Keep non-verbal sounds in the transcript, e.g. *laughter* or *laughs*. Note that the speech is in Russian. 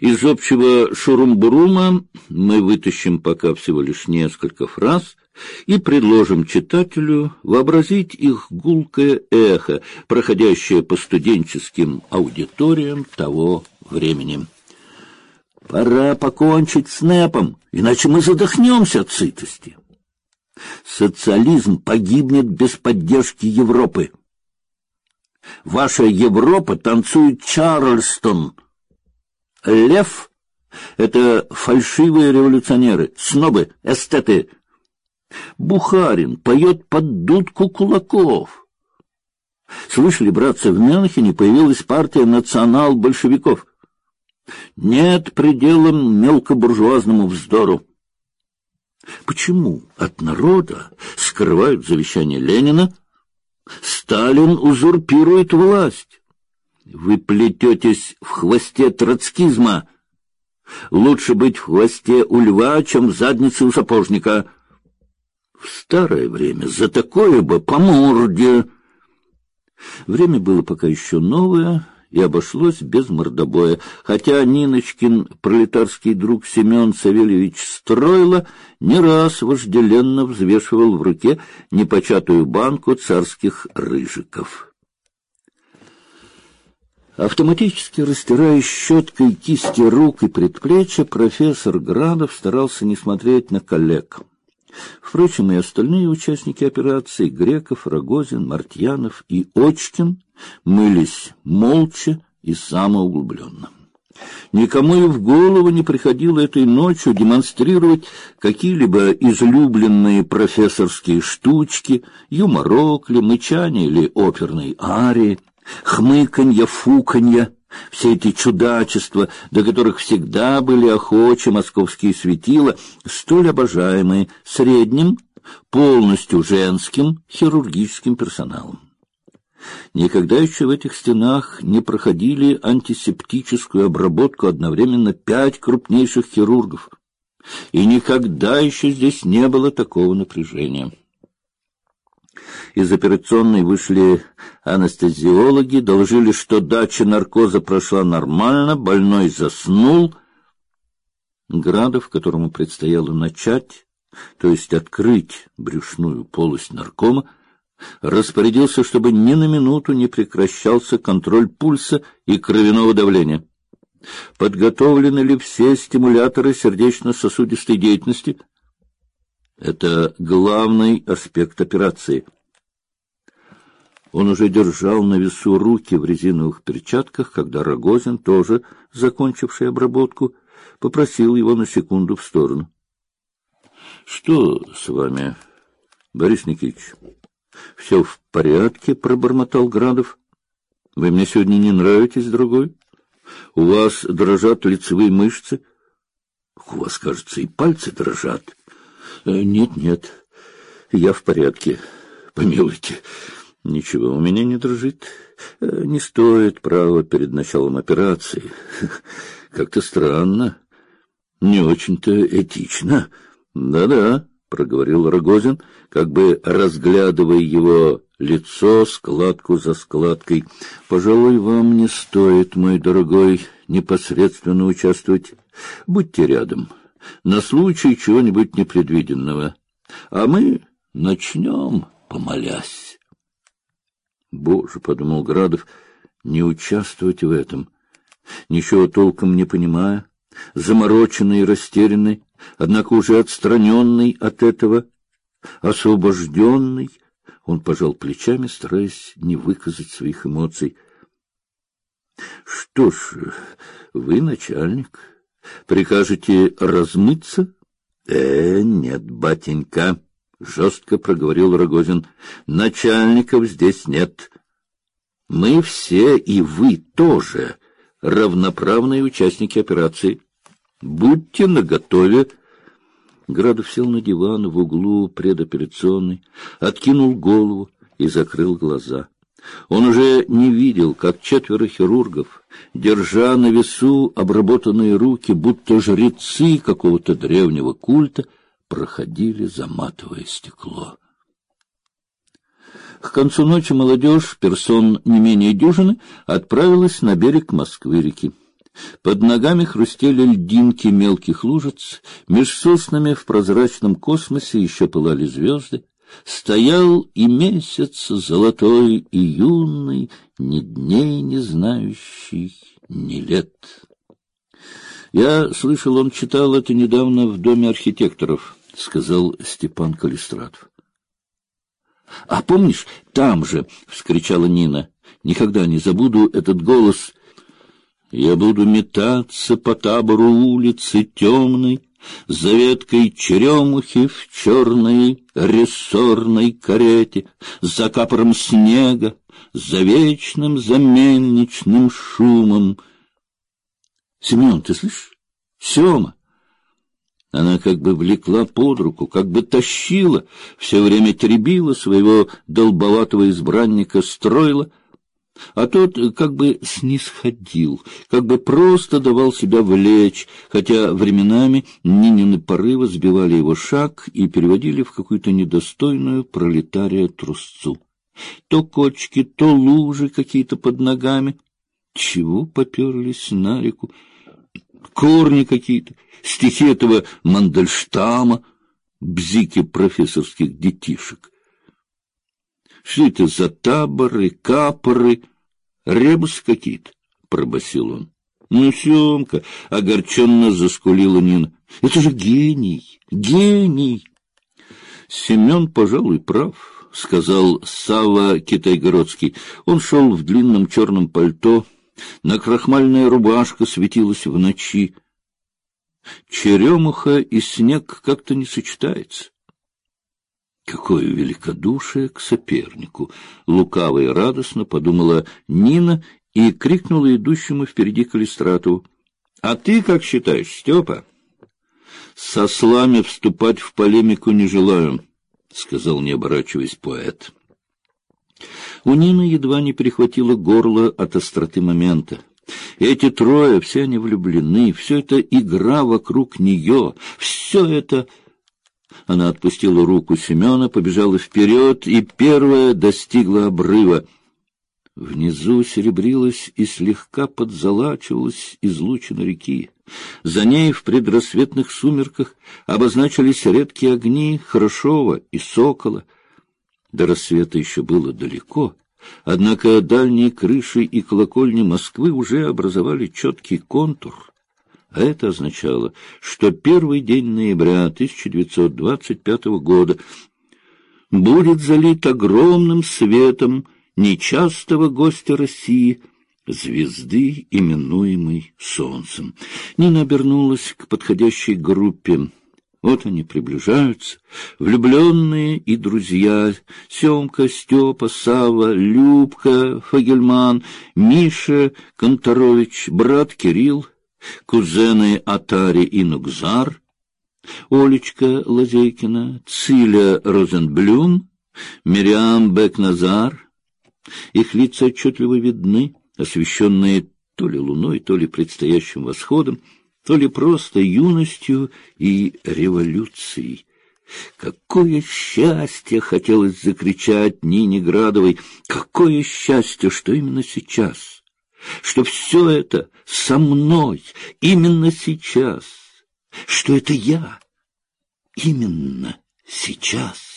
Из общего шурум-бурума мы вытащим пока всего лишь несколько фраз и предложим читателю вообразить их гулкое эхо, проходящее по студенческим аудиториям того времени. Пора покончить с НЭПом, иначе мы задохнемся от сытости. Социализм погибнет без поддержки Европы. Ваша Европа танцует Чарльстон. Лев — это фальшивые революционеры, снобы, эстеты. Бухарин поет под дудку кулаков. Слышали, братцы, в Мюнхене появилась партия национал-большевиков. Нет предела мелкобуржуазному вздору. Почему от народа скрывают завещание Ленина? Сталин узурпирует власть. Вы плететесь в хвосте троцкизма. Лучше быть в хвосте у льва, чем в заднице у сапожника. В старое время за такое бы по морде. Время было пока еще новое, и обошлось без мордобоя, хотя Ниночкин пролетарский друг Семен Савельевич Стройло не раз вожделенно взвешивал в руке непочатую банку царских рыжиков. Автоматически растирая щеткой кисти рук и предплечья, профессор Градов старался не смотреть на коллег. Впрочем, и остальные участники операции Греков, Рогозин, Мартьянов и Очкин мылись молча и самоуглубленно. Никому и в голову не приходило этой ночью демонстрировать какие-либо излюбленные профессорские штучки, юморокли, мычание или оперные арии, хмыканье, фуканье, все эти чудачества, до которых всегда были охочи московские светила, столь обожаемые средним, полностью женским хирургическим персоналом. Никогда еще в этих стенах не проходили антисептическую обработку одновременно пять крупнейших хирургов, и никогда еще здесь не было такого напряжения. Из операционной вышли анестезиологи, доложили, что дача наркоза прошла нормально, больной заснул. Градов, которому предстояло начать, то есть открыть брюшную полость наркома, распорядился, чтобы ни на минуту не прекращался контроль пульса и кровяного давления. Подготовлены ли все стимуляторы сердечно-сосудистой деятельности? Это главный аспект операции. Он уже держал на весу руки в резиновых перчатках, когда Рогозин, тоже закончивший обработку, попросил его на секунду в сторону. — Что с вами, Борис Никитич? — Все в порядке, — пробормотал Градов. — Вы мне сегодня не нравитесь, другой. У вас дрожат лицевые мышцы. У вас, кажется, и пальцы дрожат. Э, нет, нет, я в порядке. Помилуйте. Ничего у меня не дрожит. Э, не стоит, право, перед началом операции. *laughs* Как-то странно. Не очень-то этично. Да-да проговорил Рогозин, как бы разглядывая его лицо складку за складкой. Пожалуй, вам не стоит, мой дорогой, непосредственно участвовать. Будьте рядом, на случай чего-нибудь непредвиденного. А мы начнем, помолясь. Боже, подумал Градов, не участвовать в этом, ничего толком не понимая, замороченный и растерянный, однако уже отстраненный от этого, освобожденный, он пожал плечами, стараясь не выказать своих эмоций. — Что ж, вы начальник. Прикажете размыться? — Э, нет, батенька, — жестко проговорил Рогозин. — Начальников здесь нет. Мы все, и вы тоже, равноправные участники операции. Будьте наготове. Градов сел на диван в углу предоперационной, откинул голову и закрыл глаза. Он уже не видел, как четверо хирургов, держа на весу обработанные руки, будто жрецы какого-то древнего культа, проходили, заматывая стекло. К концу ночи молодежь, персон не менее дюжины, отправилась на берег Москвы-реки. Под ногами хрустели льдинки мелких лужиц, меж соснами в прозрачном космосе еще пылали звезды. Стоял и месяц золотой и юный, ни дней не знающий, ни лет. Я слышал, он читал это недавно в доме архитекторов, сказал Степан Калистратов. А помнишь, там же, вскричала Нина. Никогда не забуду этот голос. Я буду метаться по табору улицы темной, за веткой черемухи в черной рессорной карете, за капором снега, за вечным заменничным шумом. Семен, ты слышишь? Сема! Она как бы влекла под руку, как бы тащила, все время теребила своего долбоватого избранника, строила, а тот как бы снисходил, как бы просто давал себя влечь, хотя временами Нинины порывы сбивали его шаг и переводили в какую-то недостойную пролетария трусцу. То кочки, то лужи какие-то под ногами. Чего поперлись на реку? корни какие-то, стихи этого Мандельштама, бзики профессорских детишек. Что это за таборы, капоры, ребусы какие-то? — пробасил он. — Ну, Семка, — огорченно заскулила Нина, — это же гений, гений! Семен, пожалуй, прав, — сказал Сава Китайгородский. Он шел в длинном черном пальто, — Накрахмальная рубашка светилась в ночи. Черемуха и снег как-то не сочетается. Какое великодушие к сопернику! Лукаво и радостно подумала Нина и крикнула идущему впереди Калистрату. — А ты как считаешь, Степа? — Со слами вступать в полемику не желаю, — сказал, не оборачиваясь, поэт. У Нины едва не перехватило горло от остроты момента. Эти трое, все они влюблены, все это игра вокруг нее, все это... Она отпустила руку Семена, побежала вперед и первая достигла обрыва. Внизу серебрилась и слегка подзалачивалась излучина реки. За ней в предрассветных сумерках обозначились редкие огни Хорошова и Сокола — до рассвета еще было далеко, однако дальние крыши и колокольни Москвы уже образовали четкий контур, а это означало, что первый день ноября 1925 года будет залит огромным светом нечастого гостя России, звезды, именуемой Солнцем. Нина обернулась к подходящей группе. Вот они приближаются, влюбленные и друзья, Семка, Степа, Сава, Любка, Фагельман, Миша, Конторович, брат Кирилл, кузены Атари и Нукзар, Олечка Лазейкина, Циля Розенблюм, Мириам Бекназар. Их лица отчетливо видны, освещенные то ли луной, то ли предстоящим восходом, то ли просто юностью и революцией. Какое счастье хотелось закричать Нине Градовой! Какое счастье, что именно сейчас, что все это со мной именно сейчас, что это я именно сейчас.